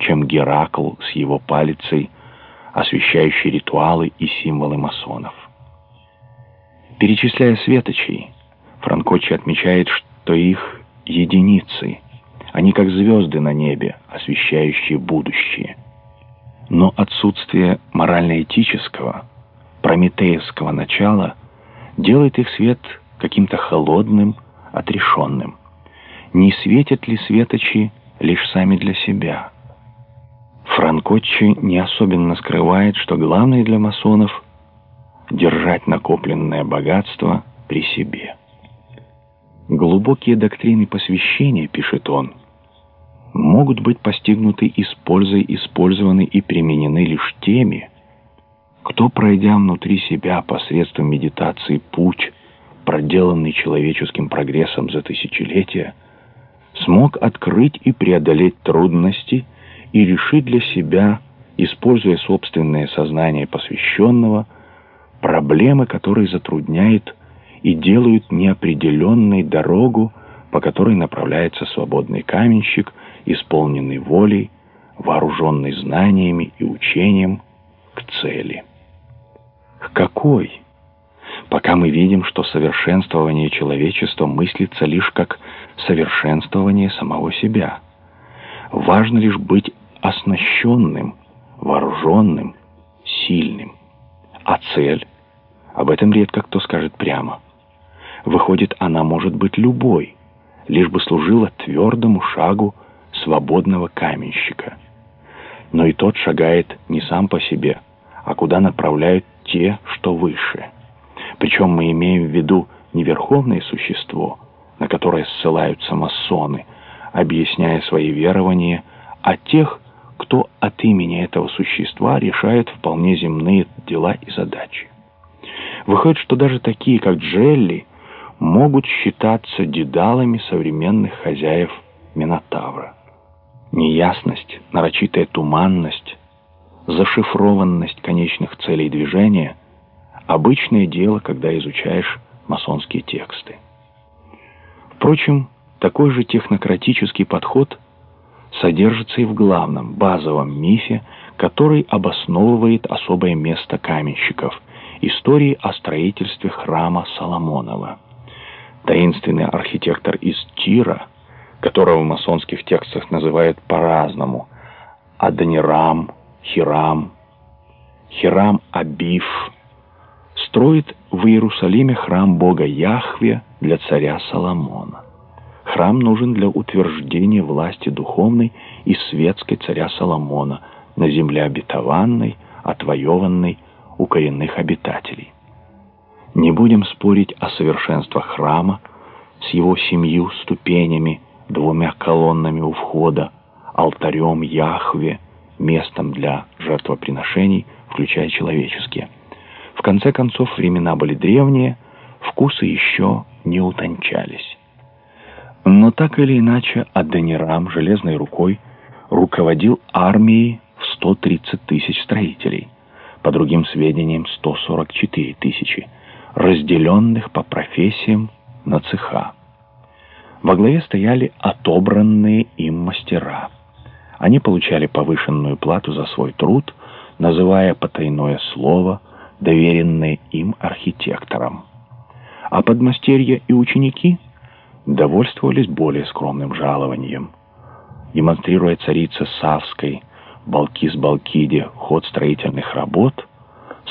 чем Геракл с его палицей, освещающий ритуалы и символы масонов. Перечисляя светочей, Франкочи отмечает, что их единицы, они как звезды на небе, освещающие будущее. Но отсутствие морально-этического, прометеевского начала делает их свет каким-то холодным, отрешенным. Не светят ли светочи лишь сами для себя? Франкоччи не особенно скрывает, что главное для масонов — держать накопленное богатство при себе. Глубокие доктрины посвящения, пишет он, могут быть постигнуты и использованы и применены лишь теми, кто, пройдя внутри себя посредством медитации путь, проделанный человеческим прогрессом за тысячелетия, смог открыть и преодолеть трудности и решить для себя, используя собственное сознание посвященного, проблемы, которые затрудняют и делают неопределенной дорогу, по которой направляется свободный каменщик, исполненный волей, вооруженный знаниями и учением к цели. К какой? Пока мы видим, что совершенствование человечества мыслится лишь как совершенствование самого себя. Важно лишь быть оснащенным, вооруженным, сильным. А цель? Об этом редко кто скажет прямо. Выходит, она может быть любой, лишь бы служила твердому шагу свободного каменщика. Но и тот шагает не сам по себе, а куда направляют те, что выше. Причем мы имеем в виду не верховное существо, на которое ссылаются масоны, объясняя свои верования, а тех, кто от имени этого существа решает вполне земные дела и задачи. Выходит, что даже такие, как Джелли, могут считаться дедалами современных хозяев Минотавра. Неясность, нарочитая туманность, зашифрованность конечных целей движения – обычное дело, когда изучаешь масонские тексты. Впрочем, такой же технократический подход содержится и в главном, базовом мифе, который обосновывает особое место каменщиков – истории о строительстве храма Соломонова – таинственный архитектор из Тира, которого в масонских текстах называют по-разному, Адонирам, Хирам, Хирам Абиф, строит в Иерусалиме храм бога Яхве для царя Соломона. Храм нужен для утверждения власти духовной и светской царя Соломона на земле обетованной, отвоеванной у коренных обитателей. Не будем спорить о совершенстве храма с его семью ступенями, двумя колоннами у входа, алтарем Яхве, местом для жертвоприношений, включая человеческие. В конце концов, времена были древние, вкусы еще не утончались. Но так или иначе, Аденирам железной рукой руководил армией в 130 тысяч строителей, по другим сведениям 144 тысячи, разделенных по профессиям на цеха. Во главе стояли отобранные им мастера. Они получали повышенную плату за свой труд, называя потайное слово, доверенное им архитекторам. А подмастерья и ученики довольствовались более скромным жалованием. Демонстрируя царица Савской, Балкис-Балкиде ход строительных работ,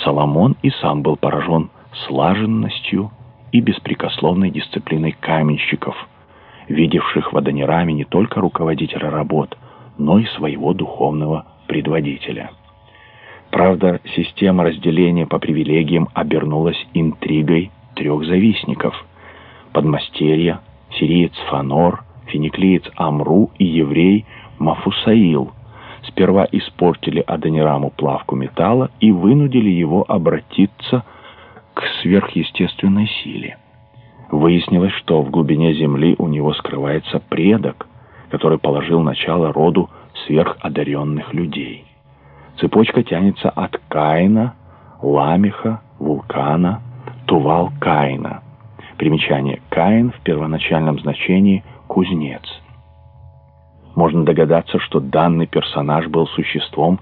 Соломон и сам был поражен слаженностью и беспрекословной дисциплиной каменщиков, видевших в Адонираме не только руководителя работ, но и своего духовного предводителя. Правда, система разделения по привилегиям обернулась интригой трех завистников – подмастерья, сириец Фанор, финиклиец Амру и еврей Мафусаил – сперва испортили Адонираму плавку металла и вынудили его обратиться к сверхъестественной силе. Выяснилось, что в глубине земли у него скрывается предок, который положил начало роду сверходаренных людей. Цепочка тянется от Каина, Ламеха, Вулкана, Тувал Каина. Примечание. Каин в первоначальном значении – кузнец. можно догадаться, что данный персонаж был существом,